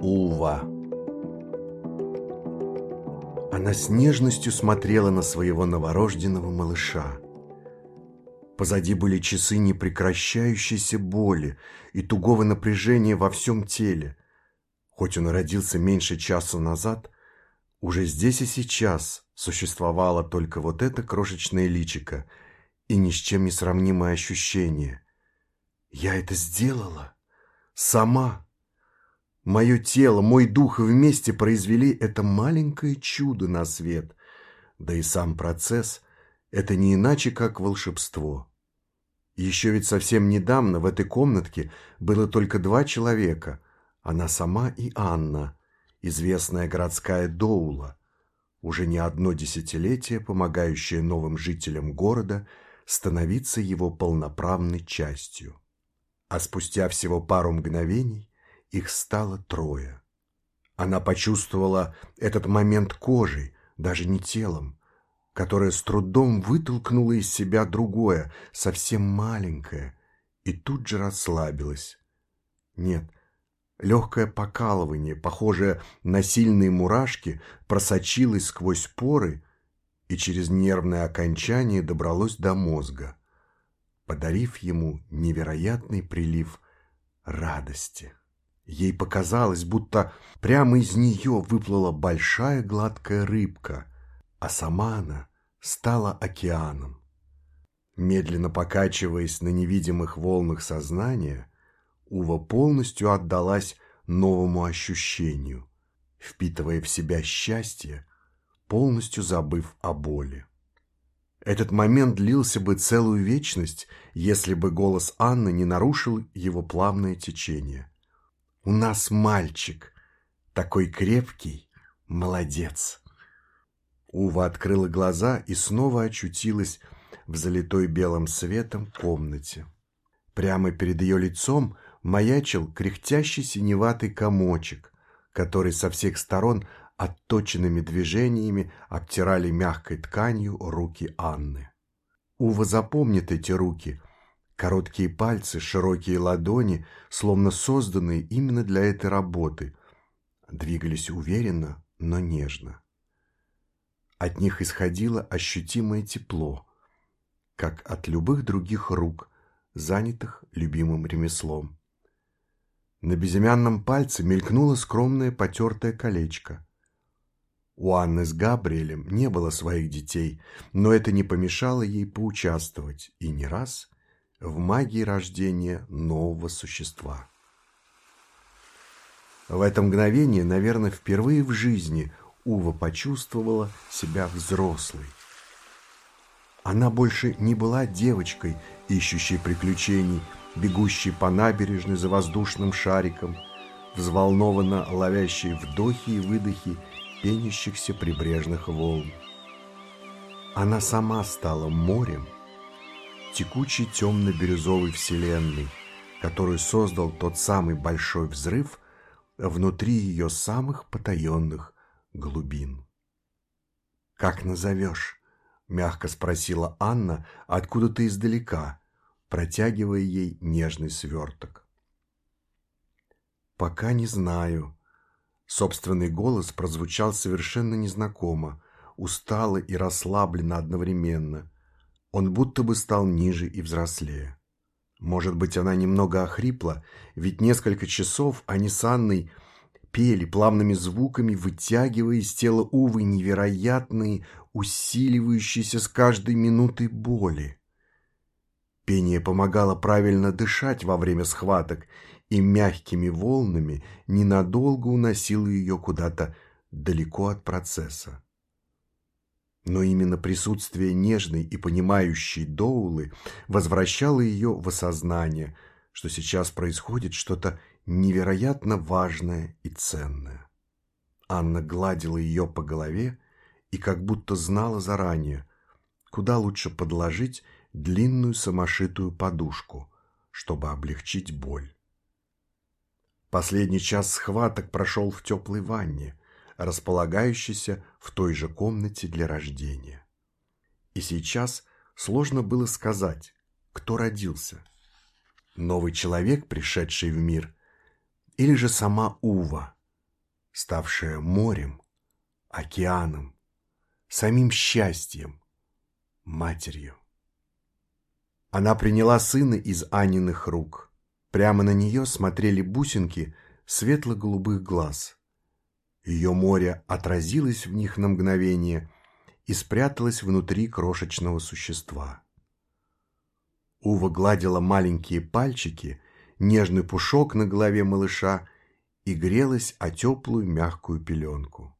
Ува. Она с нежностью смотрела на своего новорожденного малыша. Позади были часы непрекращающейся боли и тугого напряжения во всем теле. Хоть он и родился меньше часа назад, уже здесь и сейчас существовало только вот это крошечное личико и ни с чем не сравнимое ощущение. Я это сделала. Сама. Мое тело, мой дух вместе произвели это маленькое чудо на свет. Да и сам процесс – это не иначе, как волшебство. Еще ведь совсем недавно в этой комнатке было только два человека – она сама и Анна, известная городская Доула, уже не одно десятилетие помогающая новым жителям города становиться его полноправной частью. А спустя всего пару мгновений их стало трое. Она почувствовала этот момент кожей, даже не телом, которое с трудом вытолкнуло из себя другое, совсем маленькое, и тут же расслабилась. Нет, легкое покалывание, похожее на сильные мурашки, просочилось сквозь поры и через нервное окончание добралось до мозга, подарив ему невероятный прилив радости. Ей показалось, будто прямо из нее выплыла большая гладкая рыбка, а сама она стала океаном. Медленно покачиваясь на невидимых волнах сознания, Ува полностью отдалась новому ощущению, впитывая в себя счастье, полностью забыв о боли. Этот момент длился бы целую вечность, если бы голос Анны не нарушил его плавное течение. У нас мальчик, такой крепкий, молодец. Ува открыла глаза и снова очутилась в залитой белым светом комнате. Прямо перед ее лицом маячил кряхтящий синеватый комочек, который со всех сторон отточенными движениями обтирали мягкой тканью руки Анны. Ува запомнит эти руки, Короткие пальцы, широкие ладони, словно созданные именно для этой работы, двигались уверенно, но нежно. От них исходило ощутимое тепло, как от любых других рук, занятых любимым ремеслом. На безымянном пальце мелькнуло скромное потертое колечко. У Анны с Габриэлем не было своих детей, но это не помешало ей поучаствовать и не раз – в магии рождения нового существа. В это мгновение, наверное, впервые в жизни Ува почувствовала себя взрослой. Она больше не была девочкой, ищущей приключений, бегущей по набережной за воздушным шариком, взволнованно ловящей вдохи и выдохи пенящихся прибрежных волн. Она сама стала морем – текучей темно-бирюзовой вселенной, которую создал тот самый большой взрыв внутри ее самых потаенных глубин. «Как назовешь?» — мягко спросила Анна откуда-то издалека, протягивая ей нежный сверток. «Пока не знаю». Собственный голос прозвучал совершенно незнакомо, устало и расслабленно одновременно — он будто бы стал ниже и взрослее. Может быть, она немного охрипла, ведь несколько часов они с Анной пели плавными звуками, вытягивая из тела Увы невероятные, усиливающиеся с каждой минутой боли. Пение помогало правильно дышать во время схваток и мягкими волнами ненадолго уносило ее куда-то далеко от процесса. Но именно присутствие нежной и понимающей Доулы возвращало ее в осознание, что сейчас происходит что-то невероятно важное и ценное. Анна гладила ее по голове и как будто знала заранее, куда лучше подложить длинную самошитую подушку, чтобы облегчить боль. Последний час схваток прошел в теплой ванне, располагающийся в той же комнате для рождения. И сейчас сложно было сказать, кто родился. Новый человек, пришедший в мир, или же сама Ува, ставшая морем, океаном, самим счастьем, матерью. Она приняла сына из Аниных рук. Прямо на нее смотрели бусинки светло-голубых глаз. Ее море отразилось в них на мгновение и спряталось внутри крошечного существа. Ува гладила маленькие пальчики, нежный пушок на голове малыша и грелась о теплую мягкую пеленку.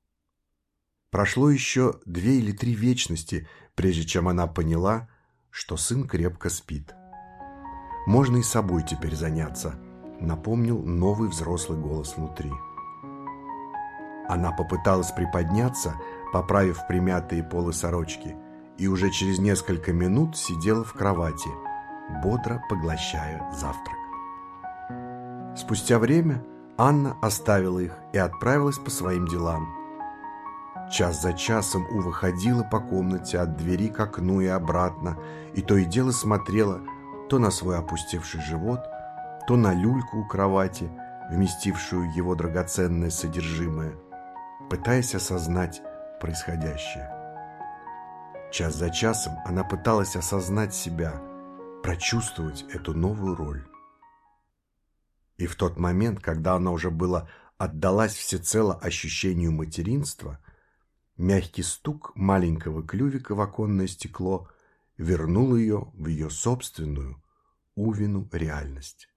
Прошло еще две или три вечности, прежде чем она поняла, что сын крепко спит. «Можно и собой теперь заняться», — напомнил новый взрослый голос внутри. Она попыталась приподняться, поправив примятые полы сорочки, и уже через несколько минут сидела в кровати, бодро поглощая завтрак. Спустя время Анна оставила их и отправилась по своим делам. Час за часом Ува ходила по комнате от двери к окну и обратно, и то и дело смотрела то на свой опустевший живот, то на люльку у кровати, вместившую его драгоценное содержимое, пытаясь осознать происходящее. Час за часом она пыталась осознать себя, прочувствовать эту новую роль. И в тот момент, когда она уже была отдалась всецело ощущению материнства, мягкий стук маленького клювика в оконное стекло вернул ее в ее собственную Увину реальность.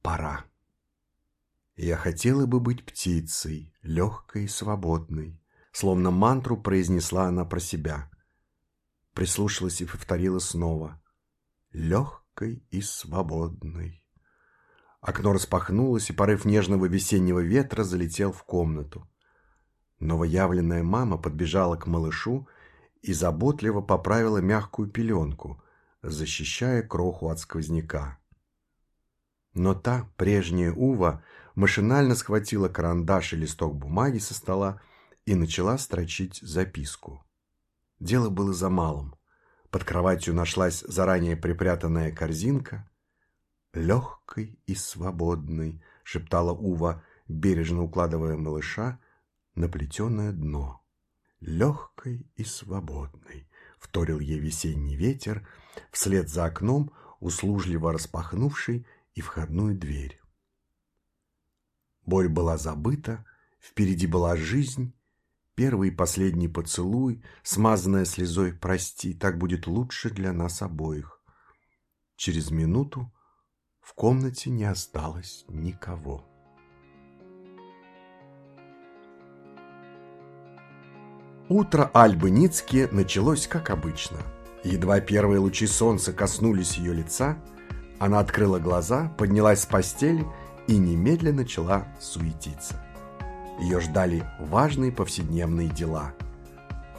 Пора. Я хотела бы быть птицей, легкой и свободной, словно мантру произнесла она про себя. Прислушалась и повторила снова. Легкой и свободной. Окно распахнулось, и порыв нежного весеннего ветра залетел в комнату. Новоявленная мама подбежала к малышу и заботливо поправила мягкую пеленку, защищая кроху от сквозняка. Но та, прежняя Ува, машинально схватила карандаш и листок бумаги со стола и начала строчить записку. Дело было за малым. Под кроватью нашлась заранее припрятанная корзинка, легкой и свободной», — шептала Ува, бережно укладывая малыша на плетеное дно. «Легкой и свободной», — вторил ей весенний ветер, вслед за окном, услужливо распахнувший и входную дверь. Боль была забыта, впереди была жизнь, первый и последний поцелуй, смазанная слезой «Прости, так будет лучше для нас обоих». Через минуту в комнате не осталось никого. Утро Альбы Ницки началось как обычно. Едва первые лучи солнца коснулись ее лица, она открыла глаза, поднялась с постели и немедленно начала суетиться. Ее ждали важные повседневные дела.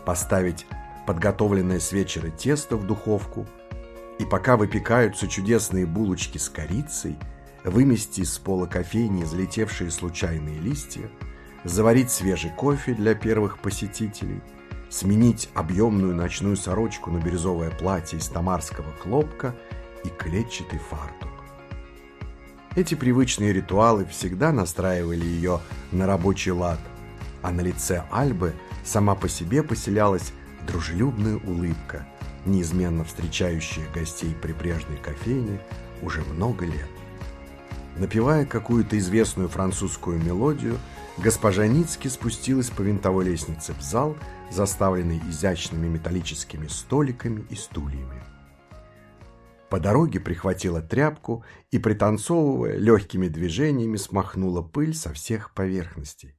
Поставить подготовленное с вечера тесто в духовку – и пока выпекаются чудесные булочки с корицей, вымести из пола кофейни залетевшие случайные листья, заварить свежий кофе для первых посетителей, сменить объемную ночную сорочку на бирюзовое платье из тамарского хлопка и клетчатый фартук. Эти привычные ритуалы всегда настраивали ее на рабочий лад, а на лице Альбы сама по себе поселялась дружелюбная улыбка – неизменно встречающая гостей прибрежной кофейни уже много лет. Напевая какую-то известную французскую мелодию, госпожа Ницки спустилась по винтовой лестнице в зал, заставленный изящными металлическими столиками и стульями. По дороге прихватила тряпку и, пританцовывая, легкими движениями смахнула пыль со всех поверхностей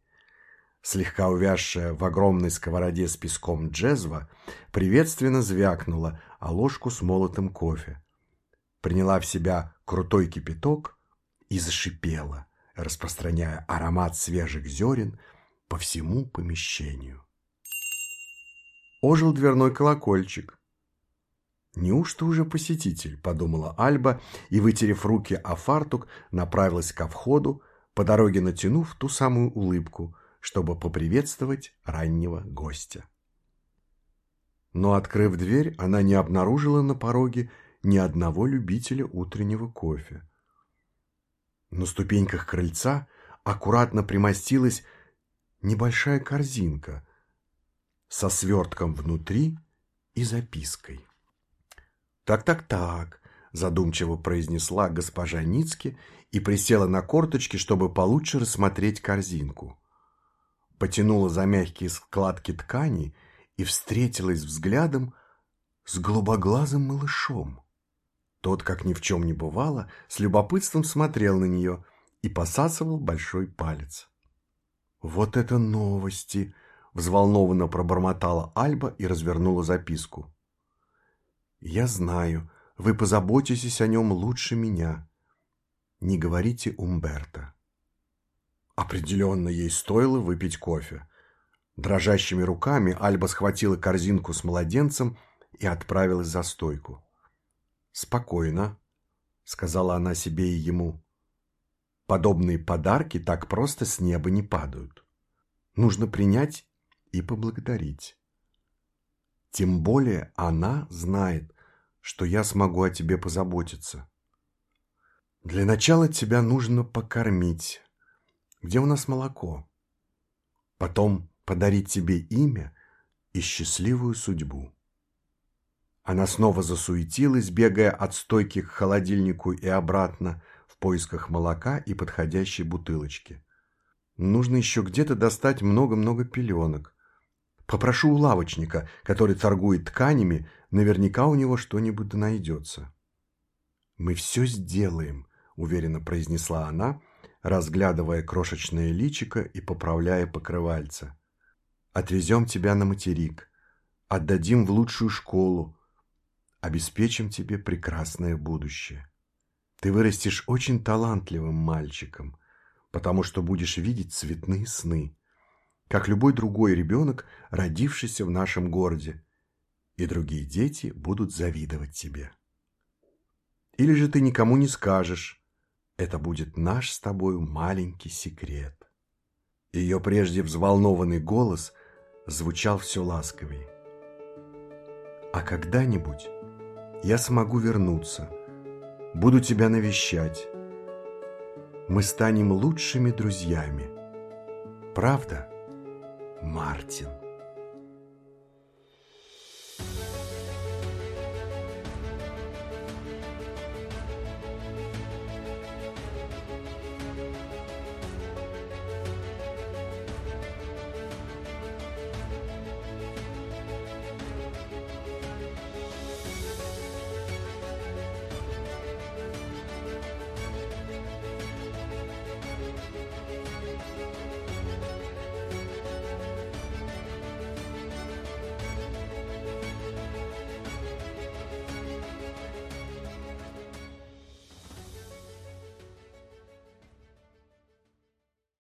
слегка увязшая в огромной сковороде с песком джезва, приветственно звякнула о ложку с молотым кофе. Приняла в себя крутой кипяток и зашипела, распространяя аромат свежих зерен по всему помещению. Ожил дверной колокольчик. «Неужто уже посетитель?» – подумала Альба и, вытерев руки о фартук, направилась ко входу, по дороге натянув ту самую улыбку – чтобы поприветствовать раннего гостя. Но, открыв дверь, она не обнаружила на пороге ни одного любителя утреннего кофе. На ступеньках крыльца аккуратно примостилась небольшая корзинка со свертком внутри и запиской. «Так-так-так», – задумчиво произнесла госпожа Ницки и присела на корточки, чтобы получше рассмотреть корзинку. Потянула за мягкие складки ткани и встретилась взглядом с голубоглазым малышом. Тот, как ни в чем не бывало, с любопытством смотрел на нее и посасывал большой палец. «Вот это новости!» – взволнованно пробормотала Альба и развернула записку. «Я знаю, вы позаботитесь о нем лучше меня. Не говорите Умберто». Определенно ей стоило выпить кофе. Дрожащими руками Альба схватила корзинку с младенцем и отправилась за стойку. «Спокойно», — сказала она себе и ему. «Подобные подарки так просто с неба не падают. Нужно принять и поблагодарить. Тем более она знает, что я смогу о тебе позаботиться. Для начала тебя нужно покормить. Где у нас молоко? Потом подарить тебе имя и счастливую судьбу. Она снова засуетилась, бегая от стойки к холодильнику и обратно в поисках молока и подходящей бутылочки. Нужно еще где-то достать много-много пеленок. Попрошу у лавочника, который торгует тканями, наверняка у него что-нибудь найдется. «Мы все сделаем», — уверенно произнесла она, разглядывая крошечное личико и поправляя покрывальце. «Отвезем тебя на материк, отдадим в лучшую школу, обеспечим тебе прекрасное будущее. Ты вырастешь очень талантливым мальчиком, потому что будешь видеть цветные сны, как любой другой ребенок, родившийся в нашем городе, и другие дети будут завидовать тебе. Или же ты никому не скажешь, это будет наш с тобою маленький секрет. Ее прежде взволнованный голос звучал все ласковее. А когда-нибудь я смогу вернуться, буду тебя навещать. Мы станем лучшими друзьями. Правда, Мартин?